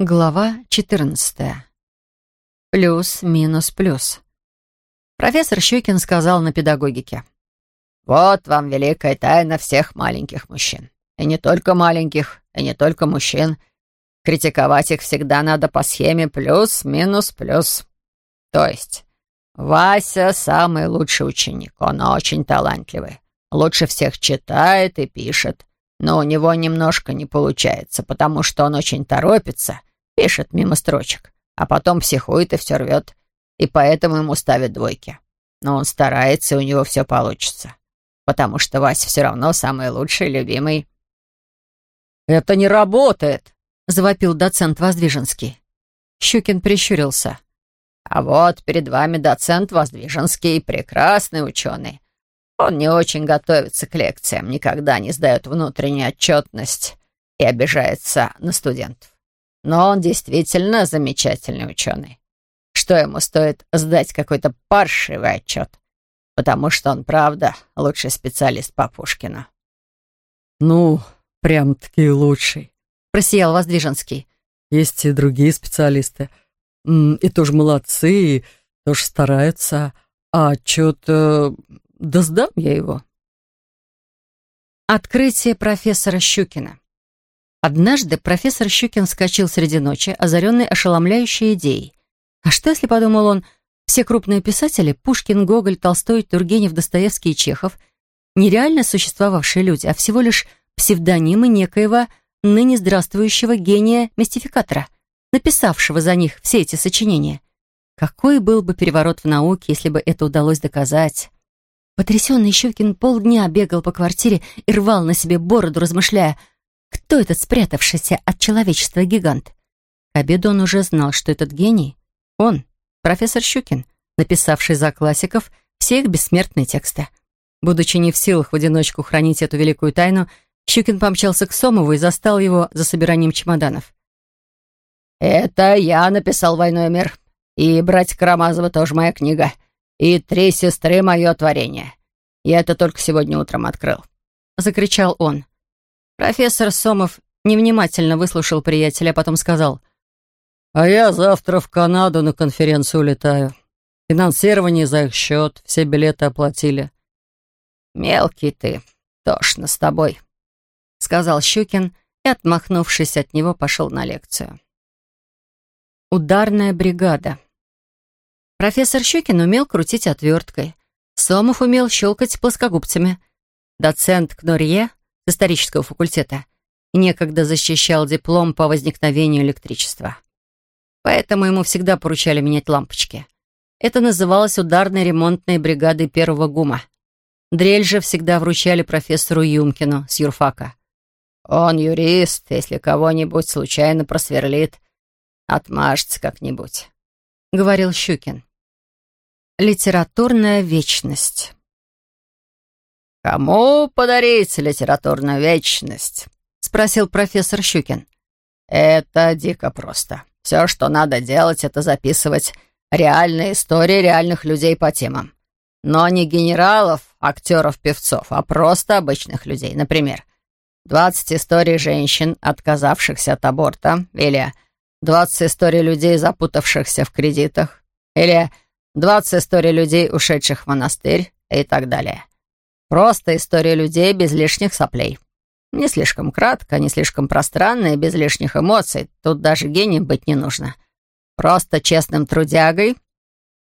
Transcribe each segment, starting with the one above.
Глава 14. Плюс, минус, плюс. Профессор Щукин сказал на педагогике. «Вот вам великая тайна всех маленьких мужчин. И не только маленьких, и не только мужчин. Критиковать их всегда надо по схеме плюс, минус, плюс. То есть, Вася самый лучший ученик, он очень талантливый. Лучше всех читает и пишет. Но у него немножко не получается, потому что он очень торопится Пишет мимо строчек, а потом психует и все рвет. И поэтому ему ставят двойки. Но он старается, и у него все получится. Потому что Вася все равно самый лучший, любимый. «Это не работает!» — завопил доцент Воздвиженский. Щукин прищурился. «А вот перед вами доцент Воздвиженский, прекрасный ученый. Он не очень готовится к лекциям, никогда не сдает внутреннюю отчетность и обижается на студентов. Но он действительно замечательный ученый. Что ему стоит сдать какой-то паршивый отчет? Потому что он, правда, лучший специалист по Пушкину. «Ну, прям-таки лучший», — просиял Воздвиженский. «Есть и другие специалисты. И тоже молодцы, и тоже стараются. А отчет... Э, да сдам я его». Открытие профессора Щукина. Однажды профессор Щукин вскочил среди ночи, озаренный ошеломляющей идеей. А что, если, подумал он, все крупные писатели — Пушкин, Гоголь, Толстой, Тургенев, Достоевский и Чехов — нереально существовавшие люди, а всего лишь псевдонимы некоего ныне здравствующего гения-мистификатора, написавшего за них все эти сочинения. Какой был бы переворот в науке, если бы это удалось доказать? Потрясенный Щукин полдня бегал по квартире и рвал на себе бороду, размышляя — кто этот спрятавшийся от человечества гигант? К обеду он уже знал, что этот гений — он, профессор Щукин, написавший за классиков все их бессмертные тексты. Будучи не в силах в одиночку хранить эту великую тайну, Щукин помчался к Сомову и застал его за собиранием чемоданов. «Это я написал «Войной мир», и «Братья Карамазова» тоже моя книга, и «Три сестры» — мое творение. Я это только сегодня утром открыл», — закричал он. Профессор Сомов невнимательно выслушал приятеля, а потом сказал, «А я завтра в Канаду на конференцию улетаю. Финансирование за их счет, все билеты оплатили». «Мелкий ты, тошно с тобой», — сказал Щукин и, отмахнувшись от него, пошел на лекцию. Ударная бригада. Профессор Щукин умел крутить отверткой. Сомов умел щелкать плоскогубцами. Доцент Кнорье исторического факультета некогда защищал диплом по возникновению электричества. Поэтому ему всегда поручали менять лампочки. Это называлось ударной ремонтной бригадой первого ГУМа. Дрель же всегда вручали профессору Юмкину с юрфака. «Он юрист, если кого-нибудь случайно просверлит, отмажется как-нибудь», — говорил Щукин. Литературная вечность «Кому подарить литературную вечность?» — спросил профессор Щукин. «Это дико просто. Все, что надо делать, это записывать реальные истории реальных людей по темам. Но не генералов, актеров, певцов, а просто обычных людей. Например, 20 историй женщин, отказавшихся от аборта, или 20 историй людей, запутавшихся в кредитах, или 20 историй людей, ушедших в монастырь и так далее. Просто история людей без лишних соплей. Не слишком кратко, не слишком пространно и без лишних эмоций. Тут даже гением быть не нужно. Просто честным трудягой,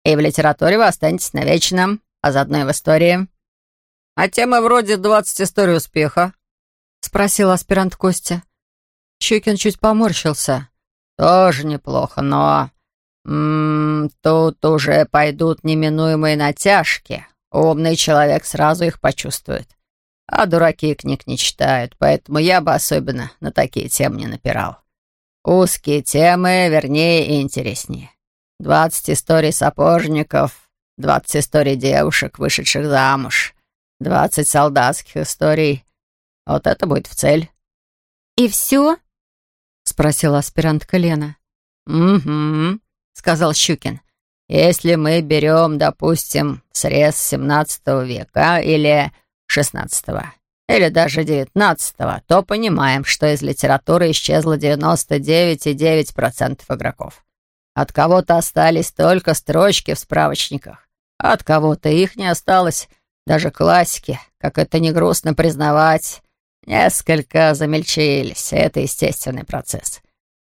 и в литературе вы останетесь навечно, а заодно и в истории. А тема вроде «20 историй успеха», — спросил аспирант Костя. Щукин чуть поморщился. «Тоже неплохо, но... М -м, тут уже пойдут неминуемые натяжки. Умный человек сразу их почувствует. А дураки книг не читают, поэтому я бы особенно на такие темы не напирал. Узкие темы, вернее, и интереснее. Двадцать историй сапожников, двадцать историй девушек, вышедших замуж, двадцать солдатских историй. Вот это будет в цель. «И все?» — спросила аспирантка Лена. «Угу», — сказал Щукин. Если мы берем, допустим, срез XVII века или XVI, или даже девятнадцатого, то понимаем, что из литературы исчезло 99,9% игроков. От кого-то остались только строчки в справочниках, а от кого-то их не осталось, даже классики, как это не грустно признавать, несколько замельчились. Это естественный процесс.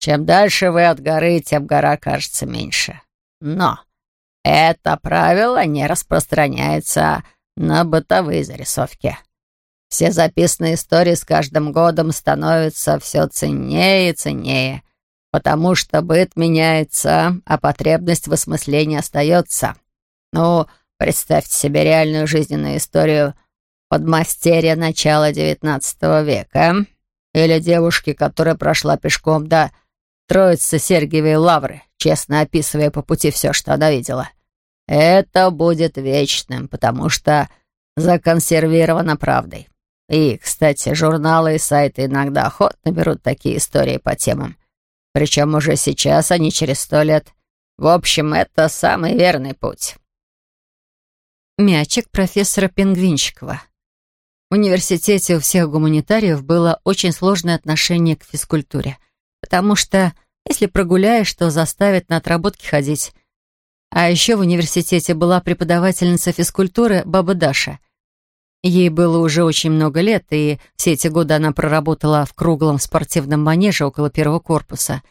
Чем дальше вы от горы, тем гора кажется меньше. Но это правило не распространяется на бытовые зарисовки. Все записанные истории с каждым годом становятся все ценнее и ценнее, потому что быт меняется, а потребность в осмыслении остается. Ну, представьте себе реальную жизненную историю подмастерья начала XIX века или девушки, которая прошла пешком до Троицы Сергиевой Лавры, честно описывая по пути все, что она видела. Это будет вечным, потому что законсервировано правдой. И, кстати, журналы и сайты иногда охотно берут такие истории по темам. Причем уже сейчас, а не через сто лет. В общем, это самый верный путь. Мячик профессора Пингвинчикова. В университете у всех гуманитариев было очень сложное отношение к физкультуре, потому что если прогуляешь, то заставят на отработки ходить. А еще в университете была преподавательница физкультуры Баба Даша — Ей было уже очень много лет, и все эти годы она проработала в круглом спортивном манеже около первого корпуса.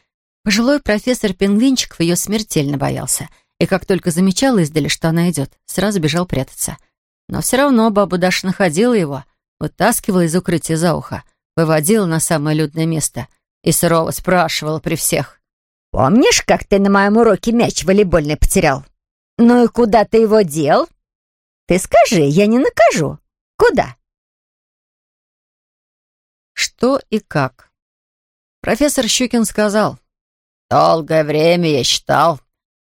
Пожилой профессор Пингвинчиков ее смертельно боялся, и как только замечал издали, что она идет, сразу бежал прятаться. Но все равно баба Даша находила его, вытаскивала из укрытия за ухо, выводила на самое людное место и сурово спрашивала при всех. «Помнишь, как ты на моем уроке мяч волейбольный потерял? Ну и куда ты его дел? Ты скажи, я не накажу». Куда?» Что и как. Профессор Щукин сказал, «Долгое время я считал,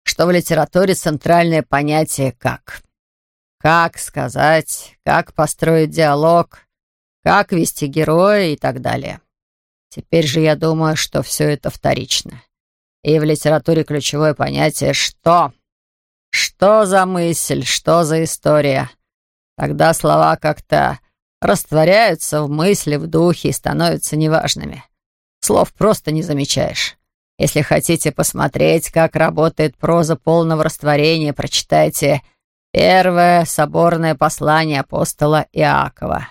что в литературе центральное понятие «как». Как сказать, как построить диалог, как вести героя и так далее. Теперь же я думаю, что все это вторично. И в литературе ключевое понятие «что». Что за мысль, что за история? Тогда слова как-то растворяются в мысли, в духе и становятся неважными. Слов просто не замечаешь. Если хотите посмотреть, как работает проза полного растворения, прочитайте первое соборное послание апостола Иакова.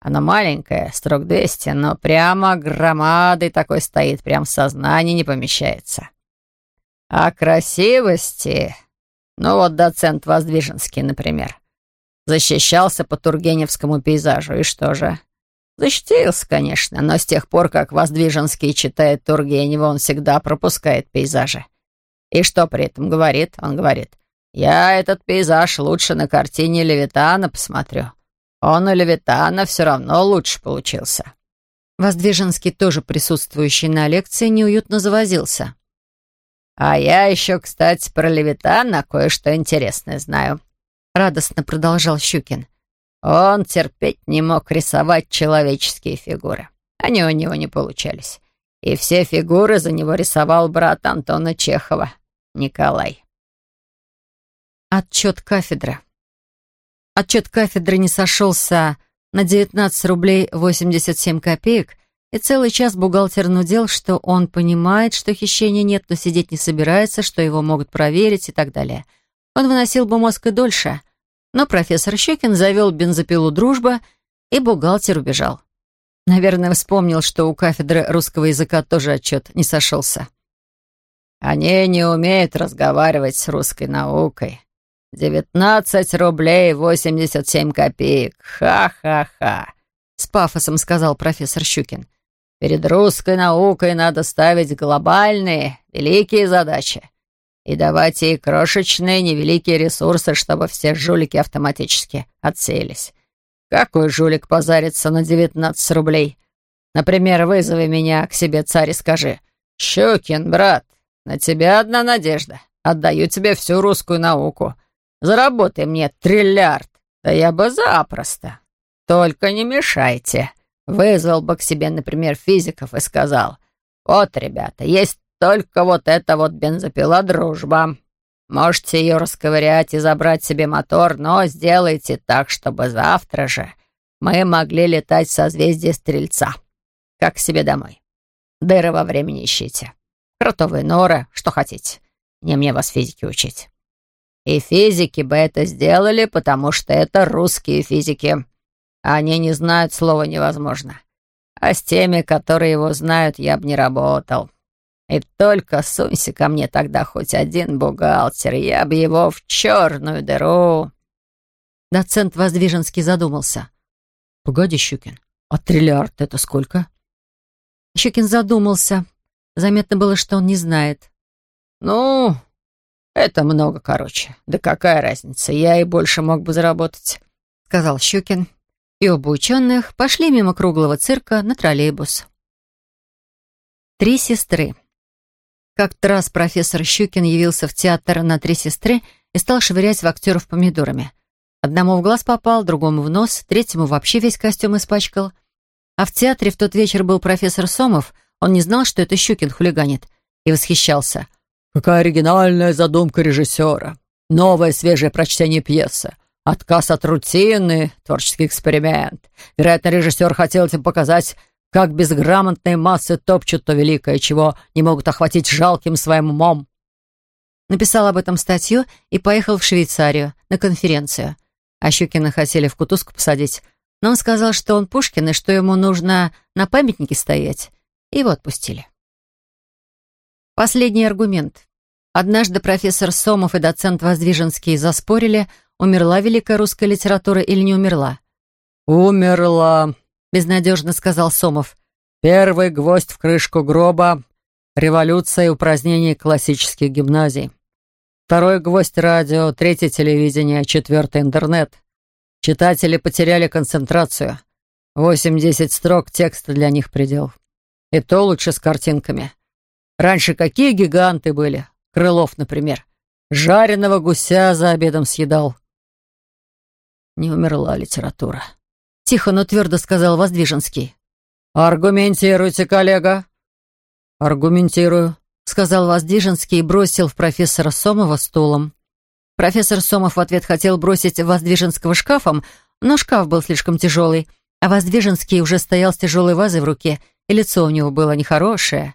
Оно маленькое, строк 200, но прямо громадой такой стоит, прям в сознании не помещается. А красивости... Ну вот доцент Воздвиженский, например. Защищался по Тургеневскому пейзажу, и что же? Защитился, конечно, но с тех пор, как Воздвиженский читает Тургенева, он всегда пропускает пейзажи. И что при этом говорит? Он говорит, «Я этот пейзаж лучше на картине Левитана посмотрю. Он у Левитана все равно лучше получился». Воздвиженский, тоже присутствующий на лекции, неуютно завозился. «А я еще, кстати, про Левитана кое-что интересное знаю радостно продолжал Щукин. Он терпеть не мог рисовать человеческие фигуры. Они у него не получались. И все фигуры за него рисовал брат Антона Чехова, Николай. Отчет кафедры. Отчет кафедры не сошелся на 19 рублей 87 копеек, и целый час бухгалтер нудел, что он понимает, что хищения нет, но сидеть не собирается, что его могут проверить и так далее. Он выносил бы мозг и дольше, но профессор Щекин завел бензопилу «Дружба», и бухгалтер убежал. Наверное, вспомнил, что у кафедры русского языка тоже отчет не сошелся. «Они не умеют разговаривать с русской наукой. Девятнадцать рублей восемьдесят семь копеек. Ха-ха-ха!» С пафосом сказал профессор Щукин. «Перед русской наукой надо ставить глобальные, великие задачи и давать ей крошечные невеликие ресурсы, чтобы все жулики автоматически отсеялись. Какой жулик позарится на 19 рублей? Например, вызови меня к себе, царь, и скажи, «Щукин, брат, на тебя одна надежда. Отдаю тебе всю русскую науку. Заработай мне триллиард. Да я бы запросто. Только не мешайте». Вызвал бы к себе, например, физиков и сказал, «Вот, ребята, есть только вот эта вот бензопила дружба. Можете ее расковырять и забрать себе мотор, но сделайте так, чтобы завтра же мы могли летать в созвездие Стрельца, как себе домой. Дыры во времени ищите. Кротовые норы, что хотите. Не мне вас физики учить. И физики бы это сделали, потому что это русские физики. Они не знают слова «невозможно». А с теми, которые его знают, я бы не работал. И только сунься ко мне тогда хоть один бухгалтер, я бы его в черную дыру. Доцент Воздвиженский задумался. «Погоди, Щукин, а триллиард это сколько?» Щукин задумался. Заметно было, что он не знает. «Ну, это много, короче. Да какая разница, я и больше мог бы заработать», — сказал Щукин. И оба ученых пошли мимо круглого цирка на троллейбус. Три сестры. Как-то раз профессор Щукин явился в театр на «Три сестры» и стал швырять в актеров помидорами. Одному в глаз попал, другому в нос, третьему вообще весь костюм испачкал. А в театре в тот вечер был профессор Сомов, он не знал, что это Щукин хулиганит, и восхищался. «Какая оригинальная задумка режиссера! Новое свежее прочтение пьесы! Отказ от рутины, творческий эксперимент. Вероятно, режиссер хотел этим показать, как безграмотные массы топчут то великое, чего не могут охватить жалким своим умом. Написал об этом статью и поехал в Швейцарию на конференцию. А Щукина хотели в кутузку посадить, но он сказал, что он Пушкин и что ему нужно на памятнике стоять. И его отпустили. Последний аргумент. Однажды профессор Сомов и доцент Воздвиженский заспорили, умерла великая русская литература или не умерла. «Умерла», — безнадежно сказал Сомов. «Первый гвоздь в крышку гроба — революция и упразднение классических гимназий. Второй гвоздь — радио, третий — телевидение, четвертый — интернет. Читатели потеряли концентрацию. Восемь-десять строк текста для них предел. И то лучше с картинками. Раньше какие гиганты были? Крылов, например. Жареного гуся за обедом съедал. Не умерла литература. Тихо, но твердо сказал Воздвиженский. «Аргументируйте, коллега». «Аргументирую», — сказал Воздвиженский и бросил в профессора Сомова стулом. Профессор Сомов в ответ хотел бросить Воздвиженского шкафом, но шкаф был слишком тяжелый, а Воздвиженский уже стоял с тяжелой вазой в руке, и лицо у него было нехорошее.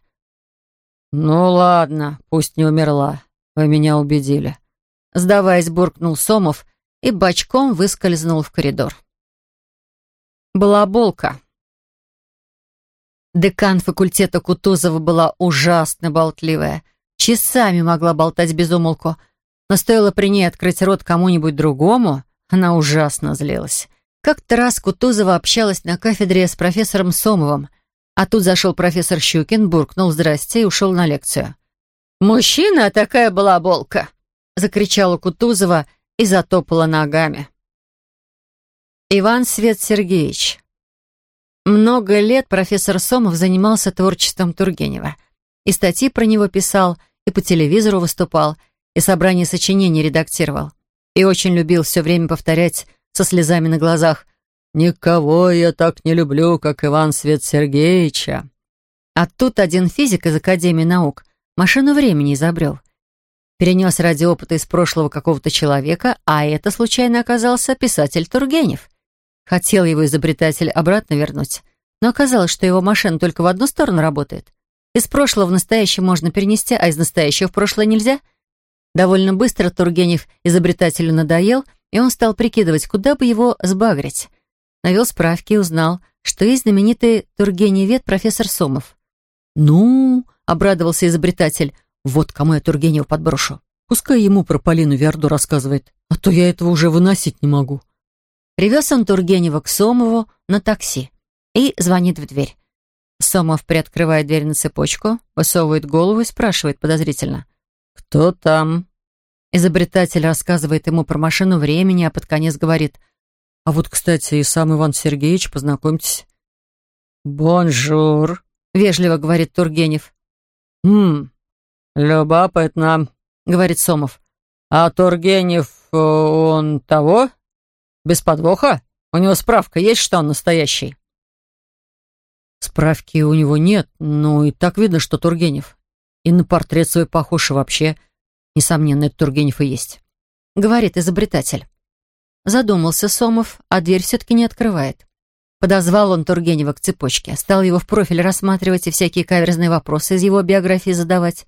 «Ну ладно, пусть не умерла. Вы меня убедили». Сдаваясь, буркнул Сомов и бочком выскользнул в коридор. Балаболка. Декан факультета Кутузова была ужасно болтливая. Часами могла болтать без умолку, но стоило при ней открыть рот кому-нибудь другому, она ужасно злилась. Как-то раз Кутузова общалась на кафедре с профессором Сомовым — а тут зашел профессор Щукин, буркнул «здрасте» и ушел на лекцию. «Мужчина, такая была болка!» — закричала Кутузова и затопала ногами. Иван Свет Сергеевич. Много лет профессор Сомов занимался творчеством Тургенева. И статьи про него писал, и по телевизору выступал, и собрание сочинений редактировал. И очень любил все время повторять со слезами на глазах «Никого я так не люблю, как Иван Свет Сергеевича». А тут один физик из Академии наук машину времени изобрел. Перенес ради из прошлого какого-то человека, а это случайно оказался писатель Тургенев. Хотел его изобретатель обратно вернуть, но оказалось, что его машина только в одну сторону работает. Из прошлого в настоящее можно перенести, а из настоящего в прошлое нельзя. Довольно быстро Тургенев изобретателю надоел, и он стал прикидывать, куда бы его сбагрить навел справки и узнал, что есть знаменитый тургеневед профессор Сомов. «Ну», — обрадовался изобретатель, — «вот кому я Тургенева подброшу. Пускай ему про Полину Верду рассказывает, а то я этого уже выносить не могу». Привез он Тургенева к Сомову на такси и звонит в дверь. Сомов приоткрывает дверь на цепочку, высовывает голову и спрашивает подозрительно. «Кто там?» Изобретатель рассказывает ему про машину времени, а под конец говорит — а вот, кстати, и сам Иван Сергеевич, познакомьтесь. «Bonjour», — вежливо говорит Тургенев. «Хм, любопытно», — говорит Сомов. «А Тургенев, э, он того? Без подвоха? У него справка есть, что он настоящий?» Справки у него нет, но и так видно, что Тургенев. И на портрет свой похож, вообще, несомненно, это Тургенев и есть. Говорит изобретатель. Задумался Сомов, а дверь все-таки не открывает. Подозвал он Тургенева к цепочке, стал его в профиль рассматривать и всякие каверзные вопросы из его биографии задавать,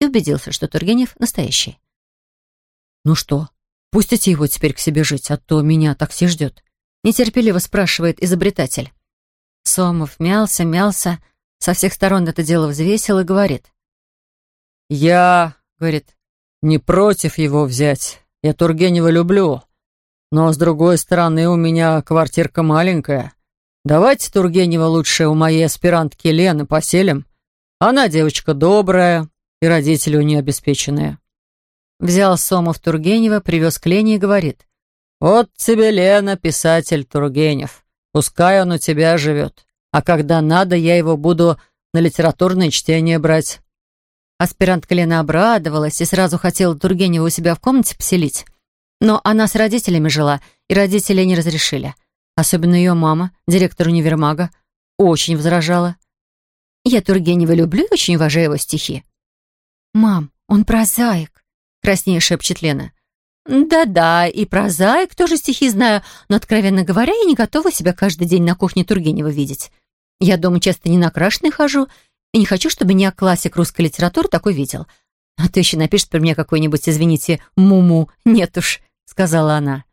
и убедился, что Тургенев настоящий. «Ну что, пустите его теперь к себе жить, а то меня такси ждет», нетерпеливо спрашивает изобретатель. Сомов мялся, мялся, со всех сторон это дело взвесил и говорит. «Я, — говорит, — не против его взять. Я Тургенева люблю. Но, с другой стороны, у меня квартирка маленькая. Давайте Тургенева лучше у моей аспирантки Лены поселим. Она девочка добрая, и родители у нее обеспеченные». Взял Сомов Тургенева, привез к Лене и говорит. «Вот тебе, Лена, писатель Тургенев. Пускай он у тебя живет. А когда надо, я его буду на литературное чтение брать». Аспирантка Лена обрадовалась и сразу хотела Тургенева у себя в комнате поселить. Но она с родителями жила, и родители не разрешили. Особенно ее мама, директор универмага, очень возражала. «Я Тургенева люблю и очень уважаю его стихи». «Мам, он прозаик», — краснее шепчет Лена. «Да-да, и прозаик тоже стихи знаю, но, откровенно говоря, я не готова себя каждый день на кухне Тургенева видеть. Я дома часто не накрашенной хожу, и не хочу, чтобы меня классик русской литературы такой видел. А то еще напишет про меня какой-нибудь, извините, муму. Нет уж», — сказала она.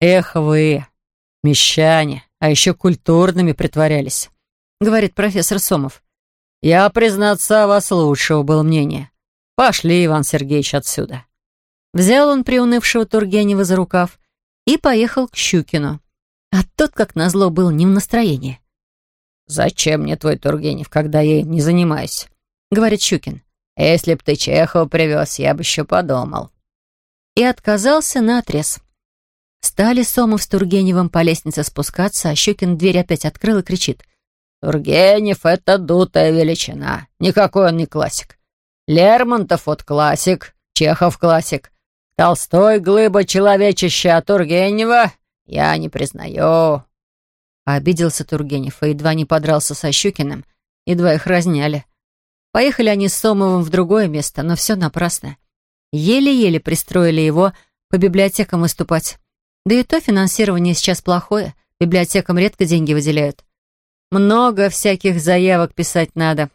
«Эх вы, мещане, а еще культурными притворялись», — говорит профессор Сомов. «Я, признаться, вас лучшего было мнение. Пошли, Иван Сергеевич, отсюда». Взял он приунывшего Тургенева за рукав и поехал к Щукину. А тот, как назло, был не в настроении. «Зачем мне твой Тургенев, когда я им не занимаюсь?» — говорит Щукин. «Если б ты Чехова привез, я бы еще подумал». И отказался на отрез. Стали Сомов с Тургеневым по лестнице спускаться, а Щукин дверь опять открыл и кричит. «Тургенев — это дутая величина. Никакой он не классик. Лермонтов вот классик, Чехов классик. Толстой — глыба человечища, а Тургенева я не признаю». Обиделся Тургенев и едва не подрался со Щукиным, едва их разняли. Поехали они с Сомовым в другое место, но все напрасно. Еле-еле пристроили его по библиотекам выступать. Да и то финансирование сейчас плохое, библиотекам редко деньги выделяют. Много всяких заявок писать надо.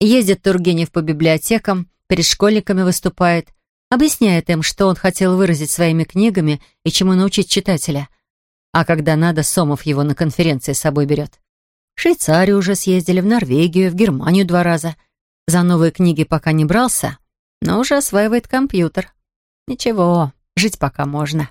Ездит Тургенев по библиотекам, перед школьниками выступает, Объясняет им, что он хотел выразить своими книгами и чему научить читателя. А когда надо, Сомов его на конференции с собой берет. В Швейцарию уже съездили, в Норвегию, в Германию два раза. За новые книги пока не брался, но уже осваивает компьютер. Ничего, жить пока можно.